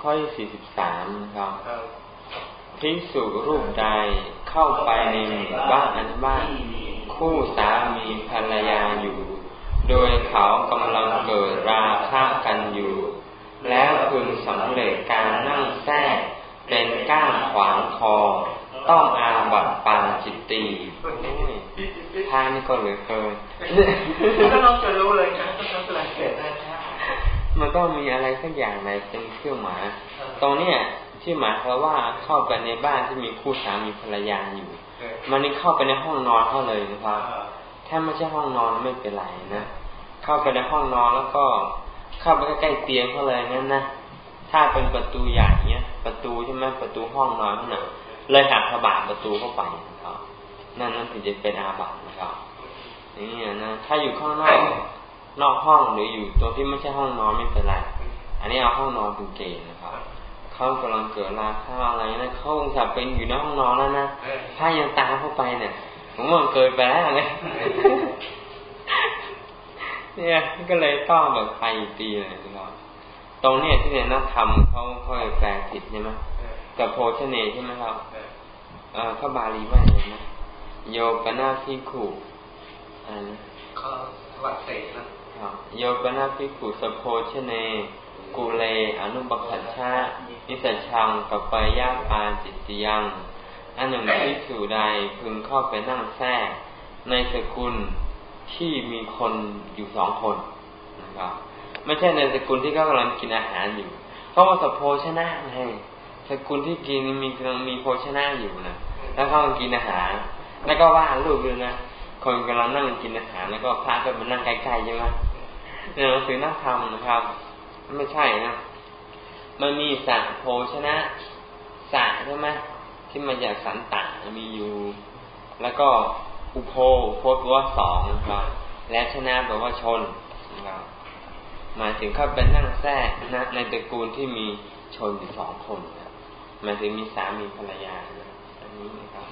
ข้อที่สี่สิบสามครับพิสุรูปใดเข้าไปในบ้านอันบ้านคู่สามีภรรยาอยู่ โดยเขากำลังเกิดราคะกันอยู่ แล้วพึงสำเร็จการนั่งแท้เป็นก้างขวางคอ ต้องอาบัตปาจิตตีท่านี่ก็เหลือเกินก็ลองจะรู้เลยครับต้องแปลเสร็จนะ มันก็มีอะไรสักอย่างในเป็นเครื่องหมายตรงเนี้ยที่หมายความว่าเข้าไปในบ้านที่มีคู่สามีภรรยาอยู่ มันนี่เข้าไปในห้องนอนเขาเลยนะครับ ถ้าไม่ใช่ห้องนอนไม่เป็นไรนะ เข้าไปในห้องนอนแล้วก็เข้าไปใกล้ๆเตียงเขาเลยนั่นนะถ้าเป็นประตูใหญ่เนี้ย ประตูใช่ไหมประตูห้องนอนนั่นนะเลยหักกระบาดประตูเข้าไปนะครับนั่นนั่นถึงจะเป็นอาบัตินะครับนี่นะถ้าอยู่ข้างนอก นอกห้องหรืออยู่ตรงที่ไม่ใช่ห้องนอนไม่เป็นไร อันนี้เอาห้องนอนเป็นเกณฑ์นะครับเขากำลังเกิดราคาอะไรนะเขาคงจะเป็นอยู่ในห้องนอนแล้วนะถ้ายังตามเข้าไปเนี่ยผมว่าเกิดไปแล้วเลยเนี่ยก็เลยต้องแบบไปตีเลยนะครับตรงเนี้ยที่เรียนนักธรรมเขาเขาแปลผิดใช่ไหมกับโพชเนใช่ไหมครับเออข้าบาลีว่าอย่างนะโยปนาพิขุอันนี้เขาวัดเสกนะ โยปนาภิกขุสโพชเน กุเล อนุปขัชชานิสัชังกับไปยาปาจิตยัง อันหนึ่งที่ถูใดพึงเข้าไปนั่งแท้ในสกุลที่มีคนอยู่สองคนนะครับ ไม่ใช่ในสกุลที่เขากำลังกินอาหารอยู่เพราะว่าสโพชนะไงสกุลที่กินมีกำลังมีโภชนะอยู่นะแล้วเขากำลังกินอาหาร แล้วก็ว่าลูกเลยนะคนกำลังนั่งกินอาหารแล้วก็พระก็มานั่งใกล้ๆใช่ไหม ในหนังสือนักธรรมนะครับ ไม่ใช่นะ มันมีสัโภชนะสัใช่ไหมที่มาจากสันตะมีอยู่ แล้วก็อุโพโพแปลว่าสองนะครับ และชนะแปลว่าชนนะครับหมายถึงเข้าเป็นนั่งแท้นะในตระกูลที่มีชนอยู่สองคนนะหมายถึงมีสามีภรรยานะอันนี้นะครับ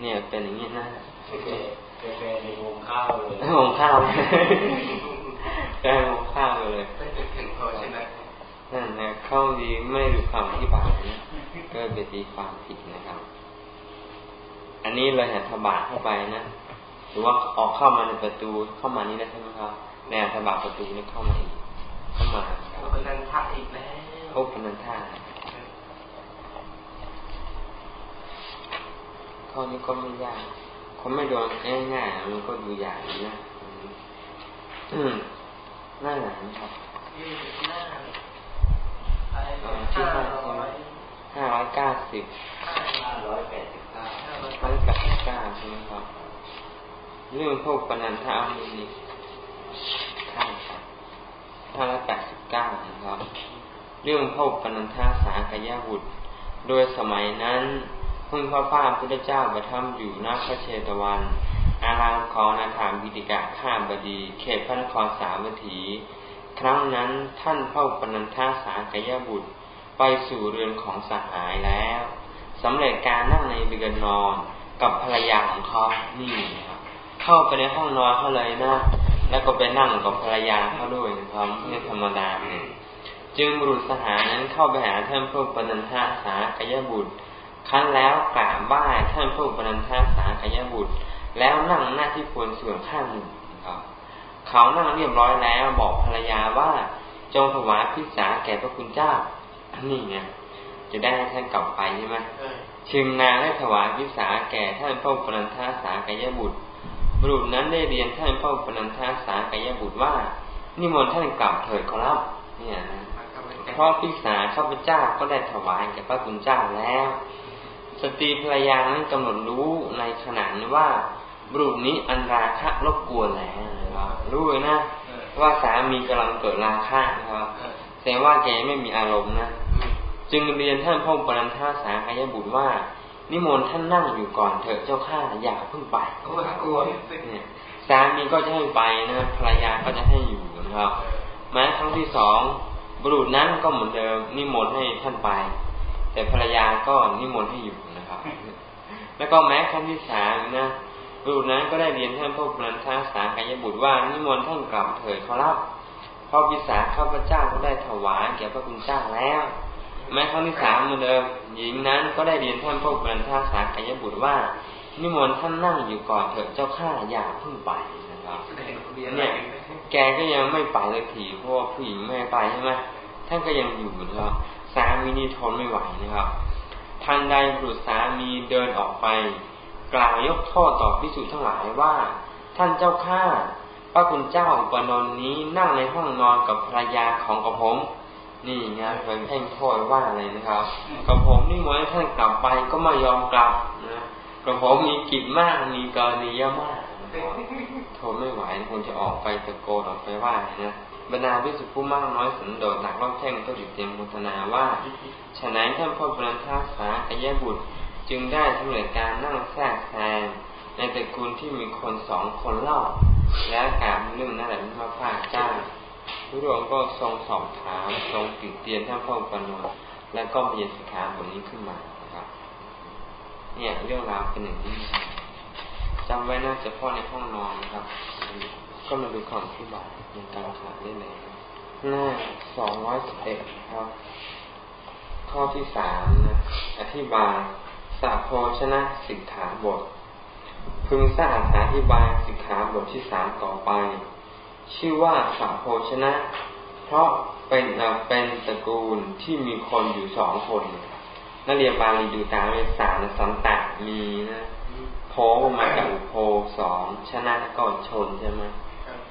เนี่ยเป็นอย่างนี้นะเป็นในวงข้าวเลยวงข้าว แก้วข้าวเลยไม่ถึงพอใช่ไหมนั่นนะเข้าดีไม่ดูคำที่บาทนะก็ไปตีความผิดนะครับ อันนี้เราเห็นทบาทเข้าไปนะหรือว่าออกเข้ามาในประตูเข้ามานี่ได้ใช่ไหมครับในอัฐบาทประตูนี่เข้ามาอีกเข้ามาโอปนันทาอีกแล้วโอปนันทาข้อนี้ก็ไม่ยากคนไม่โดนง่ายๆมันก็ดูยากนะอืม หน้าไหนครับห้าห้าร้อยเก้าสิบห้าร้อยแปดสิบเก้าห้าร้อยแปดสิบเก้าใช่ไหมครับ เรื่องพวกปนันทาอามินิข้าครับห้าร้อยแปดสิบเก้านะครับ เรื่องพวกปนันทาสากยะบุตร โดยสมัยนั้นพึ่งพระพาพุทธเจ้าประทับอยู่ณพระเชตวัน อารามของนาถามพิติกะข้ามบดี เขตพระนครสาวัตถี ครั้งนั้นท่านเผ่าปนันทาสากยบุตร ไปสู่เรือนของสหายแล้วสำเร็จการนั่งในเรือนนอนกับภรรยาของเขานี่ครับเข้าไปในห้องนอนเขาเลยนะ แล้วก็ไปนั่งกับภรรยาเขาด้วยนะครับไม่ธรรมดาเนี่ยจึงบุรุษสหายนั้นเข้าไปหาท่านพระปนันทาสากยบุตรครั้นแล้วกราบไหว้ท่านพระปนันทาสากยบุตร แล้วนั่งหน้าที่ควรส่วนข้างหนึ่งครับเขานั่งเรียบร้อยแล้วบอกภรรยาว่าจงถวายพิสาแก่พระคุณเจ้านี่ไงจะได้ให้ท่านกลับไปใช่ไหมชิงนางได้ถวายพิสาแก่ท่านพ่อปนันทาสากยบุตร บุรุษนั้นได้เรียนท่านพ่อปนันทาสากยบุตรว่า นิมนต์ท่านกลับเถิดขอรับเนี่ยนะเพราะพิสาข้าพเจ้าก็ได้ถวายแก่พระคุณเจ้าแล้ว สตรีภรรยานั้นกำหนดรู้ในขณะนี้ว่าบุ รุษนี้อันราคะรบกวนแล้วนะครับรู้เลยนะว่าสามีกำลังเกิดราคะนะครับแต่ว่าแกไม่มีอารมณ์นะจึงเรียนท่านพ่อปรันท่าสาขยบุตรว่า นิมนต์ท่านนั่งอยู่ก่อนเถอะเจ้าข้าอย่าเพิ่งไปกลัวเนี่ยสามีก็จะให้ไปนะภรรยาก็จะให้อยู่นะครับแม้ครั้งที่สองบุรุษนั้นก็เหมือนเดิมนิมนต์ให้ท่านไป แต่ภรรยาก็นิมนต์ให้อยู่นะครับ แล้วก็แม้ครั้งที่สามนะ บุรุษนั้นก็ได้เรียนท่านพระนันทาสากายบุตรว่านิมนต์ท่านกลับเถิดเขารับเพราะวิสาข้าพเจ้าก็ได้ถวายแก่พระคุณเจ้าแล้ว แม้ครั้งที่สามเหมือนเดิมหญิงนั้นก็ได้เรียนท่านพวกบรรทัสากายบุตรว่า นิมนต์ท่านนั่งอยู่ก่อนเถิดเจ้าข้าอย่าเพิ่งไปนะครับเนี่ยแกก็ยังไม่ไปเลยทีเพราะว่าผู้หญิงไม่ไปใช่ไหมท่านก็ยังอยู่นะครับสามีนี่ทนไม่ไหวนะครับทันใดบุตรสามีเดินออกไป กล่าวยกโทษต่อพิสุทั้งหลายว่า ท่านเจ้าข้าพระคุณเจ้าอุปนนนี้นั่งในห้องนอนกับภรรยาของกระผม นี่ไงเป็นเพ่งโทษว่าอะไรนะครับกระผมนี่เมือท่านกลับไปก็ไม่ยอมกลับนะกระผมมีกิจมากมีกรณีเยอะมากทนไม่ไหวคงจะออกไปตะโกนออกไปว่านะบรรดาพิสุผู้มากน้อยสันโดษหนักรอบแท่งก็ดิบเต็มพุทนาว่าฉะนั้นท่านพ่อบรรทัสาอายบุตร จึงได้สำเร็จการนั่งแทรกแซงในตระกูลที่มีคนสองคนเล่า และการเรื่งนั่นแหละพระพาเจ้าพระองค์ก็ทรงสอบถามทรงติเตียนท่านพ่อปนนแล้วก็มีสิกขาบทนี้ขึ้นมานะครับ เนี่ยเรื่องราวเป็นอย่างนี้จำไว้นะเฉพาะในห้องนอนนะครับ ก็มาดูคำอธิบายในการขาได้เลยหน้าสองร้อยสิบเอ็ดครับ ข้อที่สามนะ อธิบาย สาโพชนะสิกขาบท พึงทราบอธิบายสิกขาบทที่สามต่อไป ชื่อว่าสาโภชนะ เพราะเป็นเป็นตระกูลที่มีคนอยู่สองคนนักเรียนบาลีดูตามเป็นสามสันตะมีนะโพมาจากอุโพสองชนะก่อนชนใช่ไหม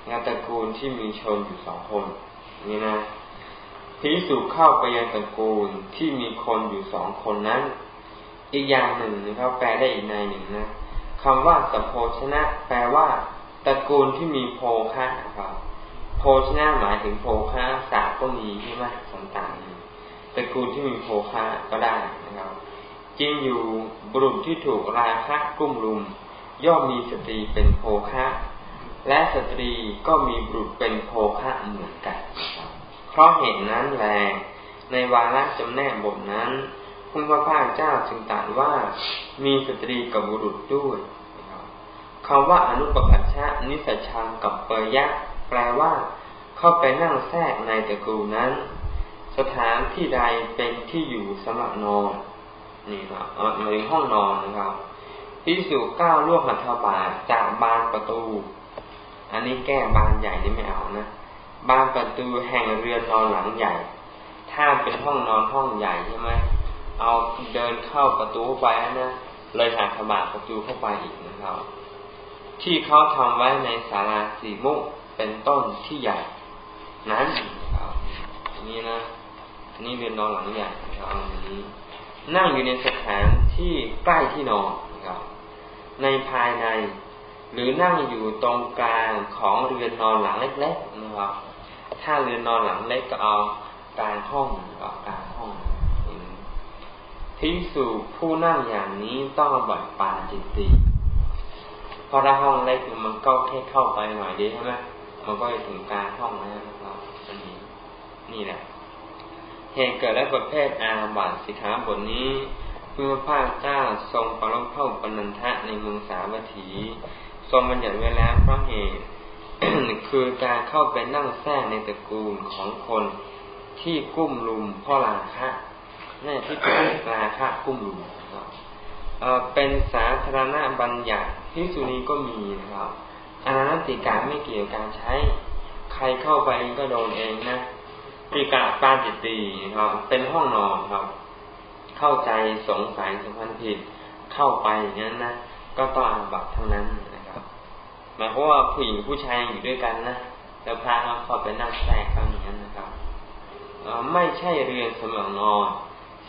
งานตระกูลที่มีชนอยู่สองคนนี่นะพิสูจเข้าไปยังตระกูลที่มีคนอยู่สองคนนั้น อีกอย่างหนึ่งนะครับ แปลได้อีกในหนึ่งนะคำว่าสโพชนะ แปลว่าตระกูลที่มีโพคะครับโพชนะหมายถึงโพคะสาก็มีใช่ไหมสันตานตระกูลที่มีโพคะก็ได้นะครับจริงอยู่บุรุษที่ถูกราคะกุ้มลุม ย่อมมีสตรีเป็นโพคะ และสตรีก็มีบุรุษเป็นโพคะเหมือนกัน เพราะเหตุนั้นแลในวาระจำแนกบทนั้น พระพาเจ้าจึงตรัสว่ามีสตรีกับบุรุษด้วยคำว่าอนุปปัชชะนิสชังกับเปยยะแปลว่า เข้าไปนั่งแทรกในตะกูลนั้น สถานที่ใดเป็นที่อยู่สำหรับนอนนี่ครับหมายถึงห้องนอนนะครับพิสูจก้าวล่วงหัตถบาจากบานประตู อันนี้แก้บานใหญ่นี่ไม่เอานะบานประตูแห่งเรือนนอนหลังใหญ่ ถ้าเป็นห้องนอนห้องใหญ่ใช่ไหม เอาเดินเข้าประตูไปนะเลยหักขบาประตูเข้าไปอีกนะครับ ที่เขาทำไว้ในศาลาสีมุกเป็นต้นที่ใหญ่ นั้นครับนี่นะนี่เรือนนอนหลังใหญ่ครับนี้นั่งอยู่ในสถานที่ใกล้ที่นอนนะครับ ในภายใน หรือนั่งอยู่ตรงกลางของเรือนนอนหลังเล็กๆนะครับถ้าเรือนนอนหลังเล็กก็เอากลางห้องกับกลาง ห้องพิสูจผู้นั่งอย่างนี้ต้องบัตรปาจิตติพอถ้าห้องเล็กมันก็แค่เข้าไปหน่อยเดียวใช่ไหมมันก็ถึงกลางห้องแล้วนะครับอันนี้นี่แหละเหตุเกิดและประเภทอาบัตสิขาบทนี้เมื่อพระเจ้าทรงปรมเข้าปนันทะในเมืองสาวัตถี ทรงบัญญัติไว้แล้วเพราะเหตุ คือการเข้าไปนั่งแทรกในตระกูลของคนที่กุ้มลุมพ่อลาคะ นี่ที่เป็นราคะกุ้มลุมเป็นสาธารณบัญญัติที่สุนีก็มีนะครับอนันติกาไม่เกี่ยวการใช้ ใครเข้าไปก็โดนเองนะปีกาปาจิตตีครับ เป็นห้องนอนครับ เข้าใจสงสัยสัมพันธ์ผิดเข้าไปอย่างนั้นนะก็ต้องอาบัตเท่านั้นนะครับหมายความว่าผู้หญิงผู้ชายอยู่ด้วยกันนะแล้วพระเขาเข้าไปนั่งแทรกกันอย่างนั้นนะครับไม่ใช่เรียนสมองนอน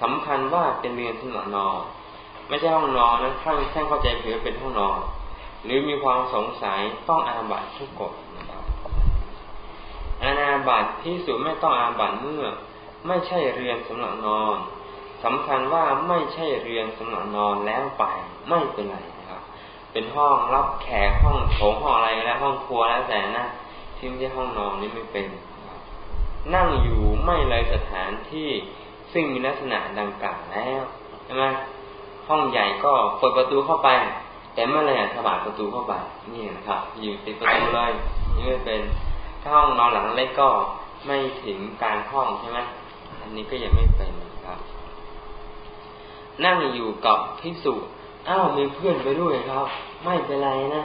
สำคัญว่าเป็นเรือนสำหรับนอนไม่ใช่ห้องนอนนะถ้าแค่เข้าใจผือเป็นห้องนอน หรือมีความสงสัยต้องอาบัตทุกกฎนะครับอาณาบัตที่สุดไม่ต้องอาบัตเมื่อ ไม่ใช่เรือนสำหรับนอนสำคัญว่าไม่ใช่เรือนสำหรับนอนแล้วไปไม่เป็นไรนะครับ เป็นห้องรับแขกห้องโถงห้องอะไรแล้วห้องครัวแล้วแต่นะที่ไม่ใช่ห้องนอนนี่ไม่เป็น นั่งอยู่ไม่เลยสถานที่ ซึ่งมีลักษณะดังกล่าวแล้วใช่ไหมห้องใหญ่ก็เปิดประตูเข้าไป แต่เมื่อไรถบาดประตูเข้าไปนี่นะครับ อยู่ติดประตูเลยนี่ไม่เป็นถ้าห้องนอนหลังเล็กก็ไม่ถึงกลางห้องใช่ไหมอันนี้ก็ยังไม่เป็นนะครับ นั่งอยู่กับพิสุอ้าวมีเพื่อนไปด้วยครับ ไม่เป็นไรนะ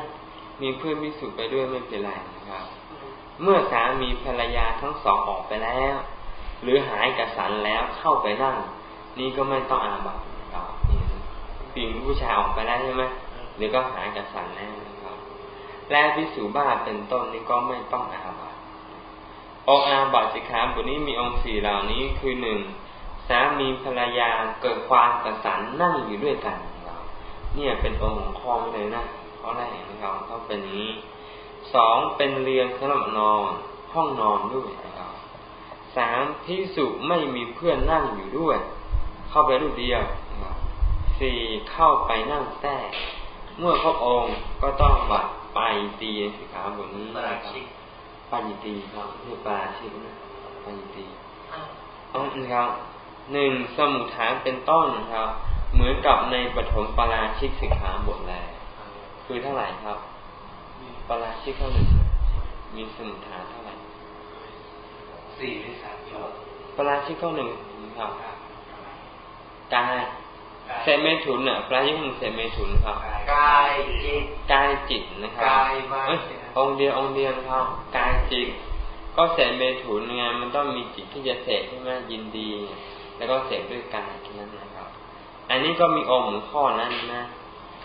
มีเพื่อนพิสุไปด้วยไม่เป็นไรนะครับ เมื่อสามีภรรยาทั้งสองออกไปแล้ว หรือหายกระสันแล้วเข้าไปนั่ง นี่ก็ไม่ต้องอาบัตนะครับผิงผู้ชายออกไปแล้วใช่ไหมหรือก็หายกระสันแล้วนะครับ และพิสูบ้าเป็นต้นนี่ก็ไม่ต้องอาบัตองอาบัตสิขาบทนี้มีองค์สี่เหล่านี้คือหนึ่งสามีภรรยาเกิดความกระสันนั่งอยู่ด้วยกันเราเนี่ยเป็นองค์ของข้อเลยนะข้อแรกนะครับต้องเป็นนี้สองเป็นเรียงสำหรับนอนห้องนอนด้วยนะครับ สามพิสุไม่มีเพื่อนนั่งอยู่ด้วย เข้าไปรูปเดียวนะครับสี่เข้าไปนั่งแทรกเมื่อครบองค์ก็ต้องบัดไปตีสิขาบทนี้ปราชิกปาญิตีครับคือปราชิกนะปาญิตีอ๋อนะครับหนึ่งสมุทฐานเป็นต้นนะครับ เหมือนกับในปฐมปราชิกสิกขาบทแรกคือเท่าไหร่ครับปราชิกเท่าหนึ่งมีสมุทฐานเท่าไหร่ สี่หรือสามครับปราชิกเท่าหนึ่งครับกายเซเมถุนอะปราชิกหนึ่งเซเมถุนครับกายจิตกายจิตนะครับกายว่าเอ้ยองค์เดียวองค์เดียวนะครับกายจิต ก็เสพเมถุนไงมันต้องมีจิตที่จะเสพใช่ไหมยินดี แล้วก็เสพด้วยกายแค่นั้นนะครับ อันนี้ก็มีองค์ของข้อนั้นนะ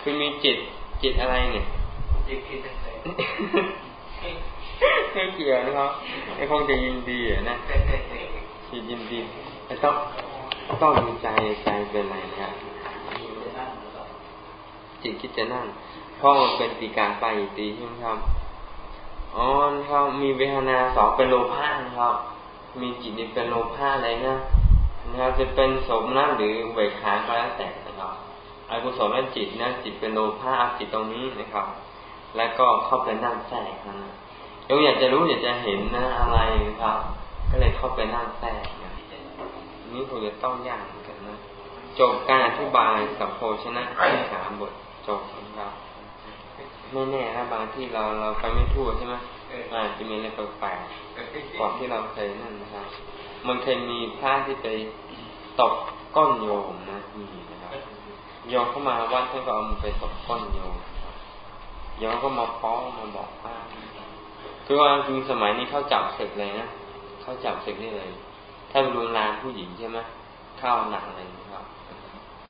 คือมีจิตจิตอะไรเนี่ยจิตคิดเป็นเศษ ไม่เกี่ยวนะครับไอ้คงจะยินดีนะจิตยินดีแต่ต้องต้องดูใจใจเป็นไรนะครับจิตคิดจะนั่งเพราะมันเป็นปีการไปตีใช่ไหมครับอ๋อนะครับมีเวทนาสองเป็นโลภะนะครับ มีจิตนี่เป็นโลภะอะไรนะนะครับจะเป็นสมนะหรือเวขาก็แล้วแต่นะครับอกุศลจิตนะจิตเป็นโลภะเอาจิตตรงนี้นะครับ แล้วก็เข้าไปนั่งแทรกนะ ยกอยากจะรู้อยากจะเห็นนะอะไรนะครับ ก็เลยเข้าไปนั่งแทรกนะนี่คงจะต้องยากเหมือนกันนะจบการอธิบายกับโภชนะที่สามบทจบนะครับไม่แน่นะบางที่เราเราไปไม่ทั่วใช่ไหมอาจจะมีอะไรแปลกๆก่อนที่เราเคยนั่นนะครับ มันเคยมีพระที่ไปตบก้นโยมนะมีนะครับโยมเข้ามาวัดท่านก็เอามือไปตบก้นโยมนะครับโยมก็มาฟ้องมาบอกว่า คือว่าจริงสมัยนี้เขาจับศึกเลยนะเขาจับศึกได้เลย ถ้ารุนแรงผู้หญิงใช่ไหมเข้าหนักอะไร